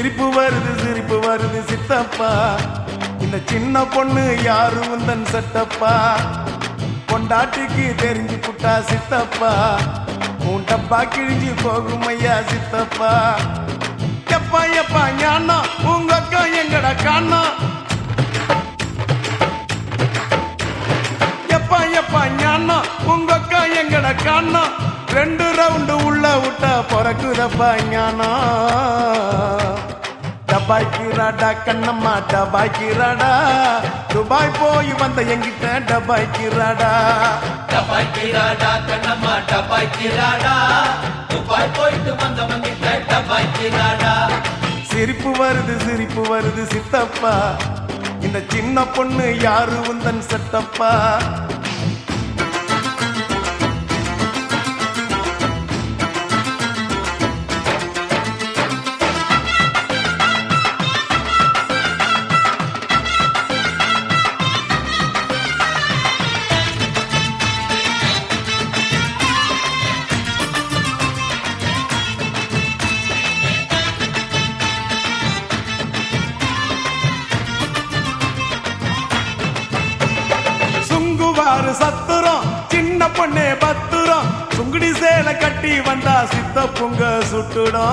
வருது சித்தப்பா. இந்த சின்ன பொண்ணு யாரு உந்தன் சட்டப்பா கொண்டாட்டிக்கு தெரிஞ்சு புட்டா சித்தப்பா? மூண்டப்பா கிழிஞ்சு போகும் ஐயா சித்தப்பா? எப்பா எப்பா ஞானா உங்க அக்கா எங்கடா காணா? எப்பா எப்பா ஞானா உங்க அக்கா எங்கடா காணா? ரெண்டு ரவுண்டு உள்ள விட்டா பிறக்குதப்பா ஞானா. டபாய்க்கிறாடா கண்ணம்மா டபாய்க்கிறாடா. துபாய் போய் வந்த எங்கிட்ட டபாய்க்கிறாடா. டபாய்க்கிறாடா கண்ணம்மா டபாய்க்கிறாடா. துபாய் போயிட்டு வந்தவங்க கிட்ட டபாய்க்கிறாடா. சிரிப்பு வருது சிரிப்பு வருது சித்தப்பா. இந்த சின்ன பொண்ணு யாரு உந்தன் செட்டப்பா சுங்குவாரு சத்துரம் சின்ன பொண்ணே பத்துரம் சுங்குடி சேலை கட்டி வந்தா சித்த பொங்க சுட்டுடும்.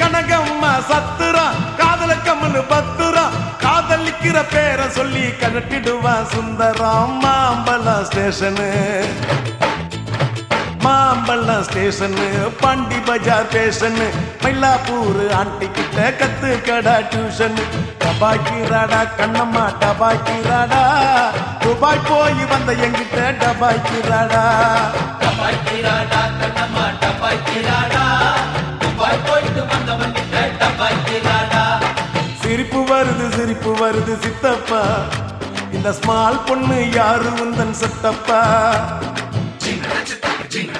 கனகம்மா சத்துரம் காதல கம்மனு பத்துரம் காதலிக்கிற பேரை சொல்லி கழட்டிடுவான் சுந்தரம் மாம்பழம் ஸ்டேஷனு. மாம்பழம் station Pondy Bazaar fashion Mylapore aunty கிட்ட கத்து கடா டியூஷன் டபாய்க்கிறாடா கண்ணம்மா டபாய்க்கிறாடா துபாய் போய் வந்த எங்கிட்ட டபாய்க்கிறாடா டபாய்க்கிறாடா கண்ணம்மா டபாய்க்கிறாடா துபாய் போயிட்டு வந்தவங்க கிட்ட டபாய்க்கிறாடா சிரிப்பு வருது சிரிப்பு வருது சித்தப்பா. இந்த ஸ்மால் பொண்ணு யாரு உந்தன் Ding,